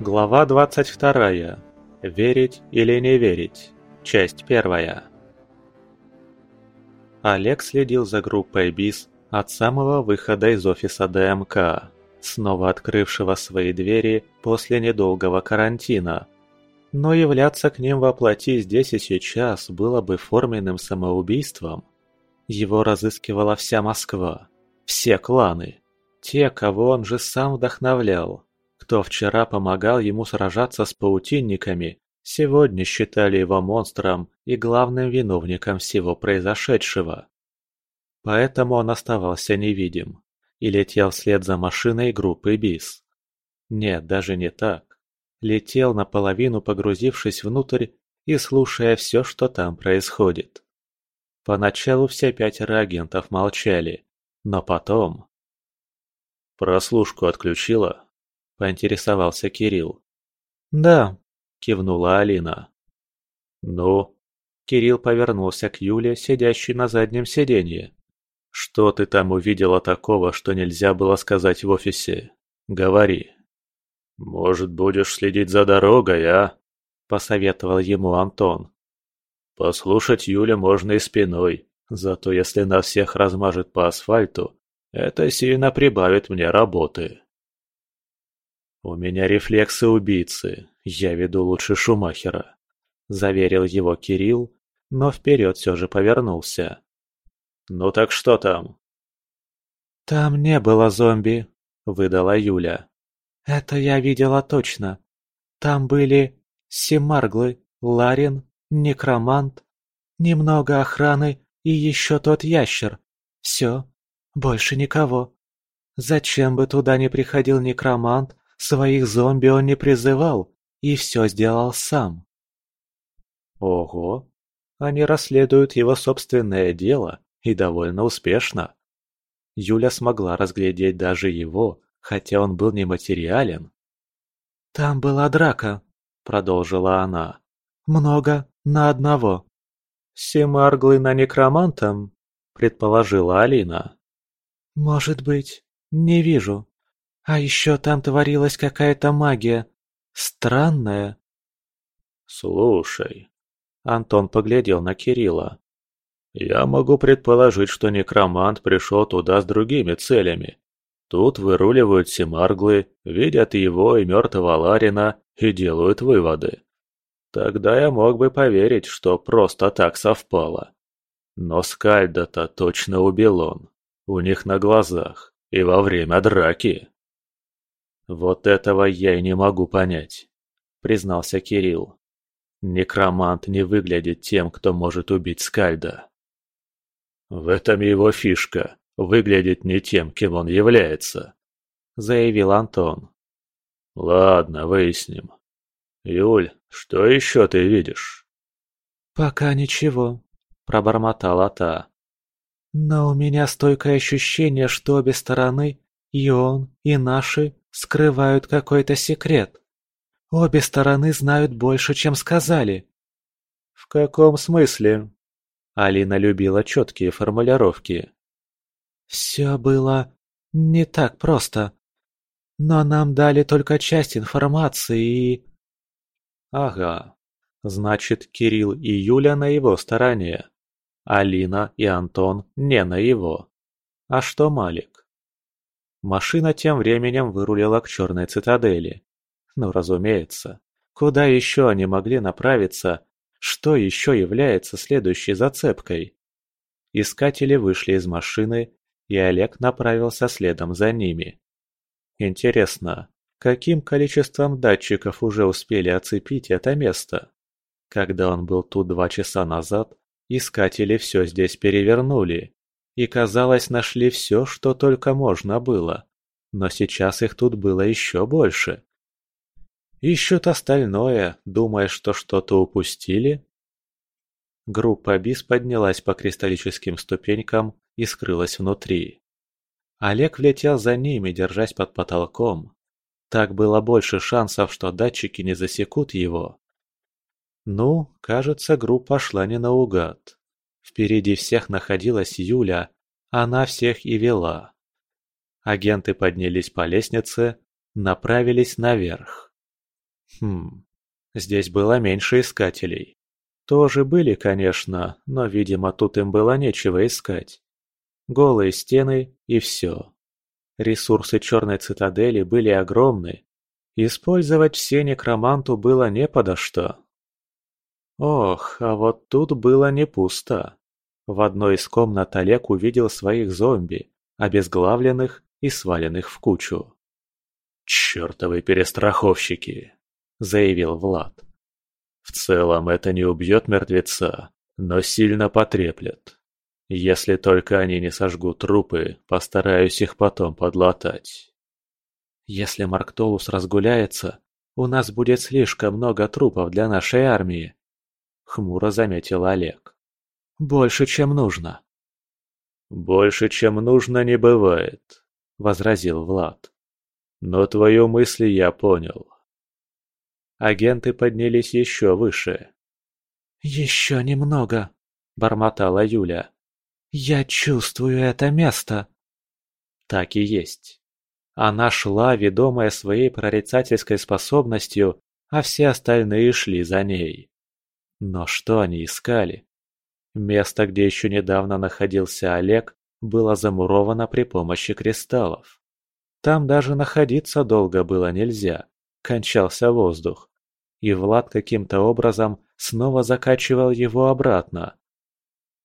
Глава 22. Верить или не верить. Часть первая. Олег следил за группой БИС от самого выхода из офиса ДМК, снова открывшего свои двери после недолгого карантина. Но являться к ним во плоти здесь и сейчас было бы форменным самоубийством. Его разыскивала вся Москва, все кланы, те, кого он же сам вдохновлял кто вчера помогал ему сражаться с паутинниками, сегодня считали его монстром и главным виновником всего произошедшего. Поэтому он оставался невидим и летел вслед за машиной группы БИС. Нет, даже не так. Летел наполовину погрузившись внутрь и слушая все, что там происходит. Поначалу все пятеро агентов молчали, но потом... «Прослушку отключила?» Поинтересовался Кирилл. «Да», – кивнула Алина. «Ну?» Кирилл повернулся к Юле, сидящей на заднем сиденье. «Что ты там увидела такого, что нельзя было сказать в офисе? Говори». «Может, будешь следить за дорогой, а?» – посоветовал ему Антон. «Послушать Юля можно и спиной, зато если нас всех размажет по асфальту, это сильно прибавит мне работы». «У меня рефлексы убийцы, я веду лучше Шумахера», – заверил его Кирилл, но вперед все же повернулся. «Ну так что там?» «Там не было зомби», – выдала Юля. «Это я видела точно. Там были Семарглы, Ларин, Некромант, немного охраны и еще тот ящер. Все, больше никого. Зачем бы туда не приходил Некромант, Своих зомби он не призывал и все сделал сам. Ого, они расследуют его собственное дело и довольно успешно. Юля смогла разглядеть даже его, хотя он был нематериален. «Там была драка», — продолжила она. «Много на одного». «Семарглы на некромантом?» — предположила Алина. «Может быть, не вижу», а еще там творилась какая-то магия. Странная. Слушай. Антон поглядел на Кирилла. Я могу предположить, что некромант пришел туда с другими целями. Тут выруливают семарглы, видят его и мертвого Ларина и делают выводы. Тогда я мог бы поверить, что просто так совпало. Но Скальда-то точно убил он. У них на глазах. И во время драки. «Вот этого я и не могу понять», — признался Кирилл. «Некромант не выглядит тем, кто может убить Скальда». «В этом его фишка — выглядеть не тем, кем он является», — заявил Антон. «Ладно, выясним. Юль, что еще ты видишь?» «Пока ничего», — пробормотала та. «Но у меня стойкое ощущение, что обе стороны, и он, и наши, скрывают какой-то секрет. Обе стороны знают больше, чем сказали. В каком смысле? Алина любила четкие формулировки. Все было не так просто. Но нам дали только часть информации и... Ага. Значит, Кирилл и Юля на его стороне. Алина и Антон не на его. А что Малик? Машина тем временем вырулила к черной цитадели. Ну, разумеется. Куда еще они могли направиться? Что еще является следующей зацепкой? Искатели вышли из машины, и Олег направился следом за ними. Интересно, каким количеством датчиков уже успели оцепить это место? Когда он был тут два часа назад, искатели все здесь перевернули и, казалось, нашли все, что только можно было. Но сейчас их тут было еще больше. Ищут остальное, думая, что что-то упустили? Группа БИС поднялась по кристаллическим ступенькам и скрылась внутри. Олег влетел за ними, держась под потолком. Так было больше шансов, что датчики не засекут его. Ну, кажется, группа шла не наугад. Впереди всех находилась Юля, она всех и вела. Агенты поднялись по лестнице, направились наверх. Хм, здесь было меньше искателей. Тоже были, конечно, но, видимо, тут им было нечего искать. Голые стены и все. Ресурсы Черной Цитадели были огромны. Использовать все некроманту было не подо что. Ох, а вот тут было не пусто. В одной из комнат Олег увидел своих зомби, обезглавленных и сваленных в кучу. «Чёртовы перестраховщики!» – заявил Влад. «В целом это не убьет мертвеца, но сильно потреплет. Если только они не сожгут трупы, постараюсь их потом подлатать». «Если Марктолус разгуляется, у нас будет слишком много трупов для нашей армии», – хмуро заметил Олег. Больше, чем нужно. «Больше, чем нужно, не бывает», — возразил Влад. «Но твою мысль я понял». Агенты поднялись еще выше. «Еще немного», — бормотала Юля. «Я чувствую это место». Так и есть. Она шла, ведомая своей прорицательской способностью, а все остальные шли за ней. Но что они искали? Место, где еще недавно находился Олег, было замуровано при помощи кристаллов. Там даже находиться долго было нельзя, кончался воздух. И Влад каким-то образом снова закачивал его обратно.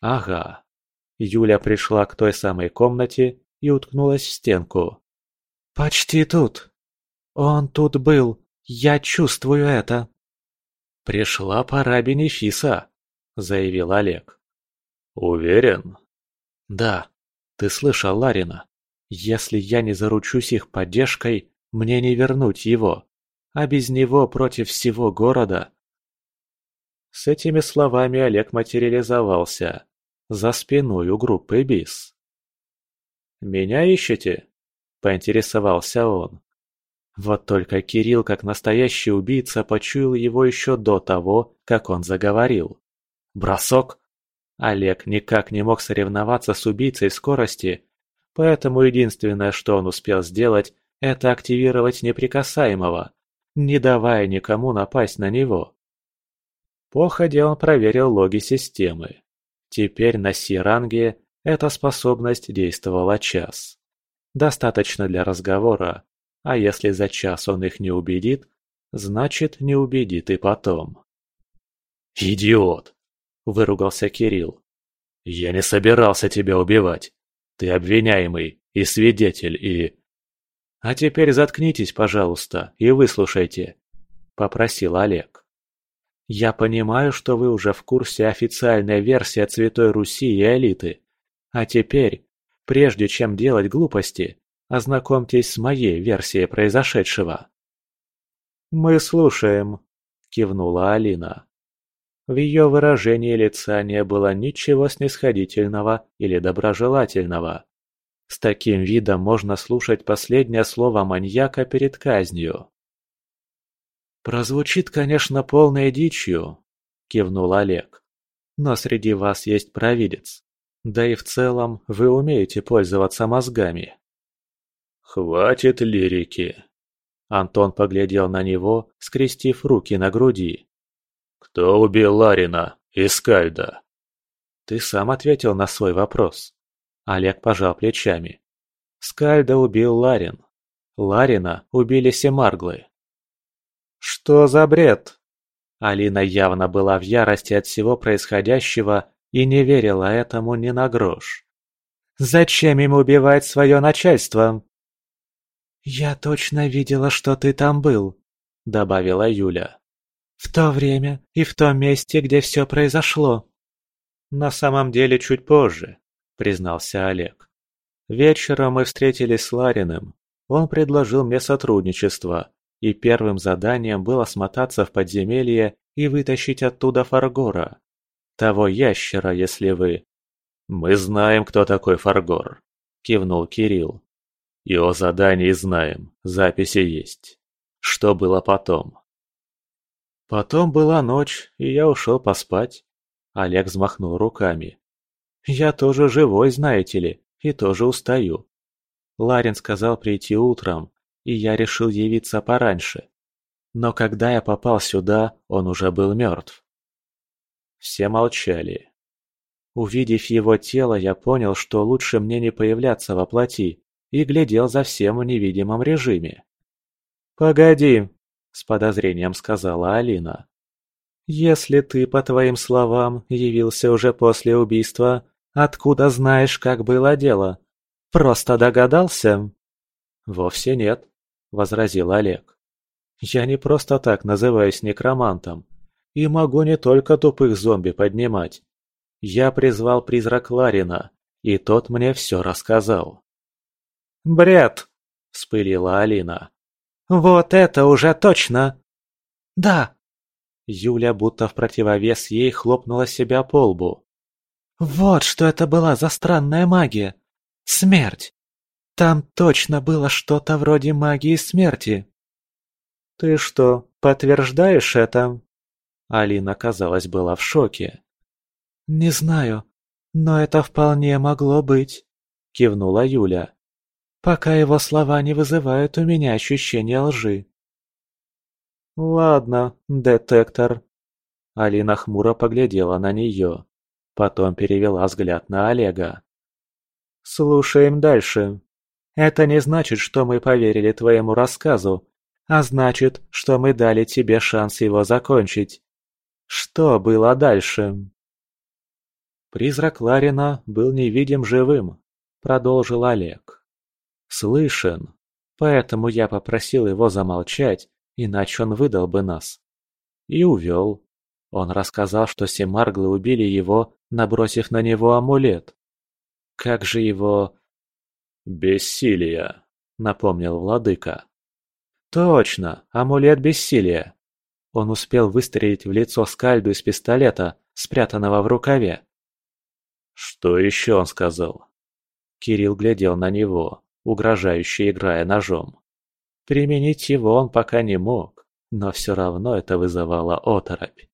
Ага. Юля пришла к той самой комнате и уткнулась в стенку. «Почти тут. Он тут был. Я чувствую это». «Пришла пора бенефиса», — заявил Олег. «Уверен?» «Да. Ты слышал Ларина? Если я не заручусь их поддержкой, мне не вернуть его. А без него против всего города...» С этими словами Олег материализовался. За спиной у группы БИС. «Меня ищете?» – поинтересовался он. Вот только Кирилл, как настоящий убийца, почуял его еще до того, как он заговорил. Бросок. Олег никак не мог соревноваться с убийцей скорости, поэтому единственное, что он успел сделать, это активировать неприкасаемого, не давая никому напасть на него. Походе он проверил логи системы. Теперь на Си-ранге эта способность действовала час. Достаточно для разговора, а если за час он их не убедит, значит не убедит и потом. «Идиот!» Выругался Кирилл. «Я не собирался тебя убивать. Ты обвиняемый и свидетель, и...» «А теперь заткнитесь, пожалуйста, и выслушайте», — попросил Олег. «Я понимаю, что вы уже в курсе официальной версии от Святой Руси и элиты. А теперь, прежде чем делать глупости, ознакомьтесь с моей версией произошедшего». «Мы слушаем», — кивнула Алина. В ее выражении лица не было ничего снисходительного или доброжелательного. С таким видом можно слушать последнее слово маньяка перед казнью. «Прозвучит, конечно, полной дичью», – кивнул Олег. «Но среди вас есть провидец. Да и в целом вы умеете пользоваться мозгами». «Хватит лирики!» Антон поглядел на него, скрестив руки на груди. «Кто убил Ларина и Скальда?» «Ты сам ответил на свой вопрос». Олег пожал плечами. Скальда убил Ларин. Ларина убили Семарглы. «Что за бред?» Алина явно была в ярости от всего происходящего и не верила этому ни на грош. «Зачем им убивать свое начальство?» «Я точно видела, что ты там был», — добавила Юля. В то время и в том месте, где все произошло. На самом деле чуть позже, признался Олег. Вечером мы встретились с Лариным. Он предложил мне сотрудничество, и первым заданием было смотаться в подземелье и вытащить оттуда Фаргора. Того ящера, если вы... «Мы знаем, кто такой Фаргор», — кивнул Кирилл. «И о задании знаем, записи есть. Что было потом?» Потом была ночь, и я ушел поспать. Олег взмахнул руками. Я тоже живой, знаете ли, и тоже устаю. Ларин сказал прийти утром, и я решил явиться пораньше. но когда я попал сюда, он уже был мертв. Все молчали. Увидев его тело, я понял, что лучше мне не появляться во плоти, и глядел за всем в невидимом режиме. «Погоди», — с подозрением сказала Алина. «Если ты, по твоим словам, явился уже после убийства, откуда знаешь, как было дело? Просто догадался?» «Вовсе нет», — возразил Олег. «Я не просто так называюсь некромантом, и могу не только тупых зомби поднимать. Я призвал призрак Ларина, и тот мне все рассказал. «Бред!» – вспылила Алина. «Вот это уже точно!» «Да!» Юля будто в противовес ей хлопнула себя по лбу. «Вот что это была за странная магия! Смерть! Там точно было что-то вроде магии смерти!» «Ты что, подтверждаешь это?» Алина, казалось, была в шоке. «Не знаю, но это вполне могло быть», — кивнула Юля. «Пока его слова не вызывают у меня ощущения лжи». «Ладно, детектор». Алина хмуро поглядела на нее, потом перевела взгляд на Олега. «Слушаем дальше. Это не значит, что мы поверили твоему рассказу, а значит, что мы дали тебе шанс его закончить. Что было дальше?» «Призрак Ларина был невидим живым», — продолжил Олег. «Слышен, поэтому я попросил его замолчать, иначе он выдал бы нас. И увел. Он рассказал, что семарглы убили его, набросив на него амулет. Как же его...» «Бессилие», — напомнил владыка. «Точно, амулет бессилия. Он успел выстрелить в лицо Скальду из пистолета, спрятанного в рукаве. «Что еще он сказал?» Кирилл глядел на него, угрожающе играя ножом. Применить его он пока не мог, но все равно это вызывало оторопь.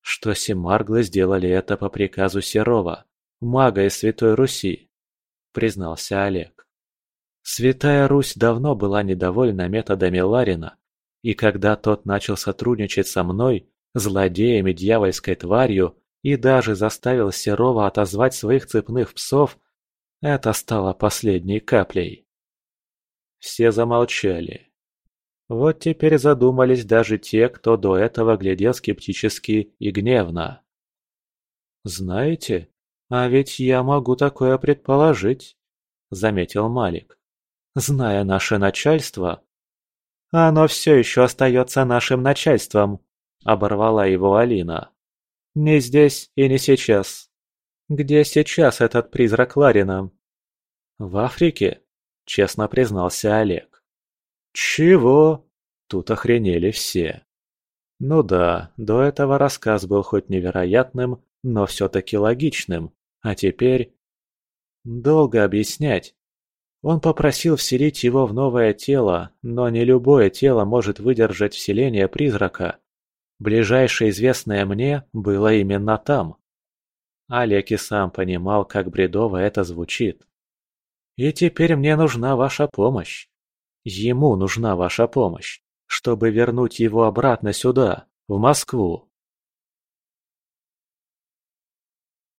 Что Семарглы сделали это по приказу Серова, мага из Святой Руси, признался Олег. Святая Русь давно была недовольна методами Ларина и когда тот начал сотрудничать со мной, злодеем и дьявольской тварью, и даже заставил Серова отозвать своих цепных псов, это стало последней каплей. Все замолчали. Вот теперь задумались даже те, кто до этого глядел скептически и гневно. «Знаете, а ведь я могу такое предположить», — заметил Малик. «Зная наше начальство, «Оно все еще остается нашим начальством», — оборвала его Алина. «Не здесь и не сейчас. Где сейчас этот призрак Ларина?» «В Африке», — честно признался Олег. «Чего?» Тут охренели все. Ну да, до этого рассказ был хоть невероятным, но все-таки логичным. А теперь... Долго объяснять. Он попросил вселить его в новое тело, но не любое тело может выдержать вселение призрака. Ближайшее известное мне было именно там. Олег и сам понимал, как бредово это звучит. И теперь мне нужна ваша помощь. Ему нужна ваша помощь, чтобы вернуть его обратно сюда, в Москву.